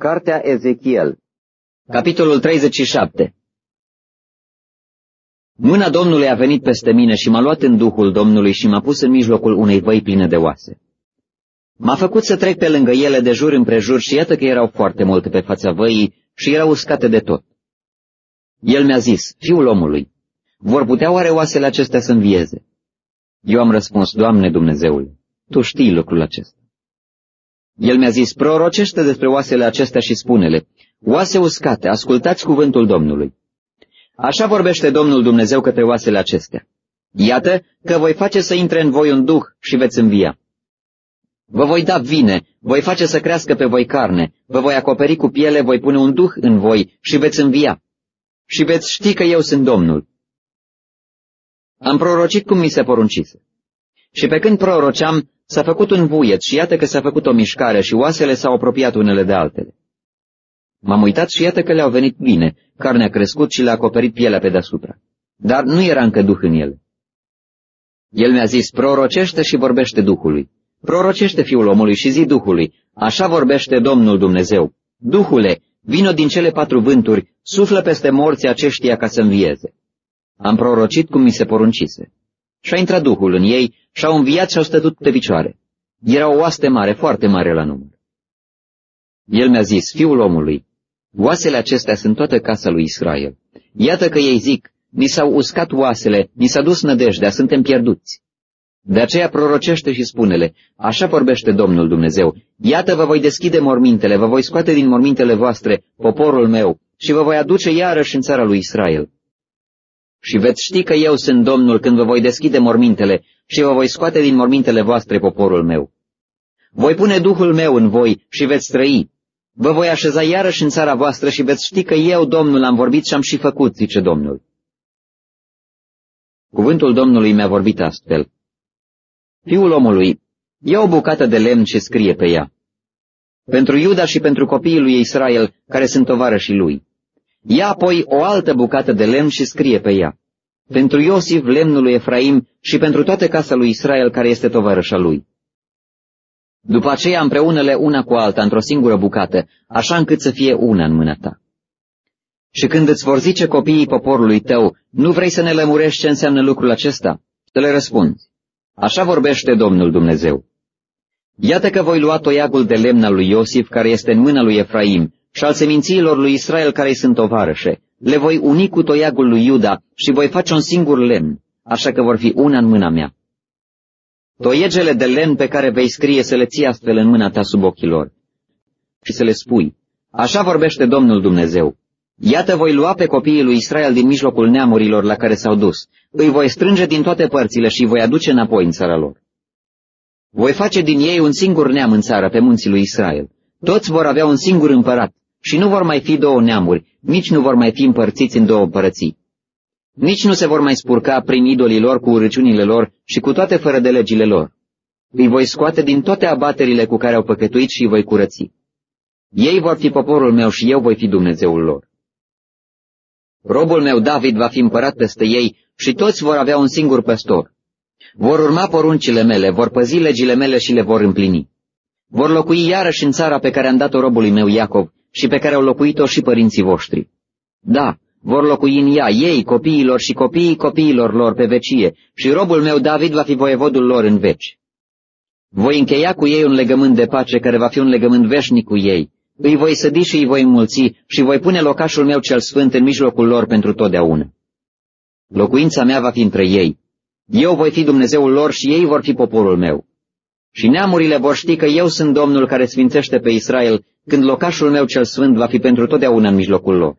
Cartea Ezechiel Capitolul 37 Mâna Domnului a venit peste mine și m-a luat în Duhul Domnului și m-a pus în mijlocul unei văi pline de oase. M-a făcut să trec pe lângă ele de jur împrejur și iată că erau foarte multe pe fața văii și erau uscate de tot. El mi-a zis, fiul omului, vor putea oare oasele acestea să învieze? Eu am răspuns, Doamne Dumnezeule, Tu știi lucrul acesta. El mi-a zis, prorocește despre oasele acestea și spune-le, oase uscate, ascultați cuvântul Domnului. Așa vorbește Domnul Dumnezeu către oasele acestea. Iată că voi face să intre în voi un duh și veți învia. Vă voi da vine, voi face să crească pe voi carne, vă voi acoperi cu piele, voi pune un duh în voi și veți învia. Și veți ști că eu sunt Domnul. Am prorocit cum mi se poruncise. Și pe când proroceam, S-a făcut un vuiet și iată că s-a făcut o mișcare și oasele s-au apropiat unele de altele. M-am uitat și iată că le-au venit bine, carnea a crescut și le-a acoperit pielea pe deasupra. Dar nu era încă duh în ele. El mi-a zis, prorocește și vorbește Duhului. Prorocește fiul omului și zi Duhului, așa vorbește Domnul Dumnezeu. Duhule, vino din cele patru vânturi, suflă peste morții aceștia ca să învieze. Am prorocit cum mi se poruncise. Și a intrat Duhul în ei și au înviat și au stătut pe picioare. Era o oaste mare, foarte mare la număr. El mi-a zis, fiul omului, oasele acestea sunt toată casa lui Israel. Iată că ei zic, ni s-au uscat oasele, ni s-a dus nădejdea, suntem pierduți. De aceea prorocește și spune-le, așa vorbește Domnul Dumnezeu, iată vă voi deschide mormintele, vă voi scoate din mormintele voastre poporul meu și vă voi aduce iarăși în țara lui Israel. Și veți ști că eu sunt Domnul când vă voi deschide mormintele și vă voi scoate din mormintele voastre poporul meu. Voi pune Duhul meu în voi și veți trăi. Vă voi așeza iarăși în țara voastră și veți ști că eu, Domnul, am vorbit și am și făcut, zice Domnul. Cuvântul Domnului mi-a vorbit astfel. Fiul omului, ia o bucată de lemn și scrie pe ea. Pentru Iuda și pentru copiii lui Israel, care sunt tovarășii lui. Ia apoi o altă bucată de lemn și scrie pe ea. Pentru Iosif, lemnul lui Efraim și pentru toată casa lui Israel care este tovarășa lui. După aceea împreunele una cu alta într-o singură bucată, așa încât să fie una în mâna ta. Și când îți vor zice copiii poporului tău, nu vrei să ne lămurești ce înseamnă lucrul acesta? Să le răspunzi. Așa vorbește Domnul Dumnezeu. Iată că voi lua toiagul de lemn al lui Iosif, care este în mâna lui Efraim, și al semințiilor lui Israel care sunt tovarășe. Le voi uni cu toiagul lui Iuda și voi face un singur lemn, așa că vor fi una în mâna mea. Toiegele de lemn pe care vei scrie să le ții astfel în mâna ta sub ochii lor și să le spui, așa vorbește Domnul Dumnezeu. Iată voi lua pe copiii lui Israel din mijlocul neamurilor la care s-au dus, îi voi strânge din toate părțile și îi voi aduce înapoi în țara lor. Voi face din ei un singur neam în țară pe munții lui Israel. Toți vor avea un singur împărat și nu vor mai fi două neamuri, nici nu vor mai fi împărțiți în două împărății. Nici nu se vor mai spurca prin idolii lor cu urăciunile lor și cu toate fără de legile lor. Îi voi scoate din toate abaterile cu care au păcătuit și îi voi curăți. Ei vor fi poporul meu și eu voi fi Dumnezeul lor. Robul meu David va fi împărat peste ei și toți vor avea un singur păstor. Vor urma poruncile mele, vor păzi legile mele și le vor împlini. Vor locui iarăși în țara pe care am dat-o robului meu Iacov și pe care au locuit-o și părinții voștri. Da, vor locui în ea ei, copiilor și copiii copiilor lor pe vecie, și robul meu David va fi voievodul lor în veci. Voi încheia cu ei un legământ de pace care va fi un legământ veșnic cu ei. Îi voi sădi și îi voi înmulți și voi pune locașul meu cel sfânt în mijlocul lor pentru totdeauna. Locuința mea va fi între ei. Eu voi fi Dumnezeul lor și ei vor fi poporul meu. Și neamurile vor ști că eu sunt Domnul care sfințește pe Israel, când locașul meu cel sfânt va fi pentru totdeauna în mijlocul lor.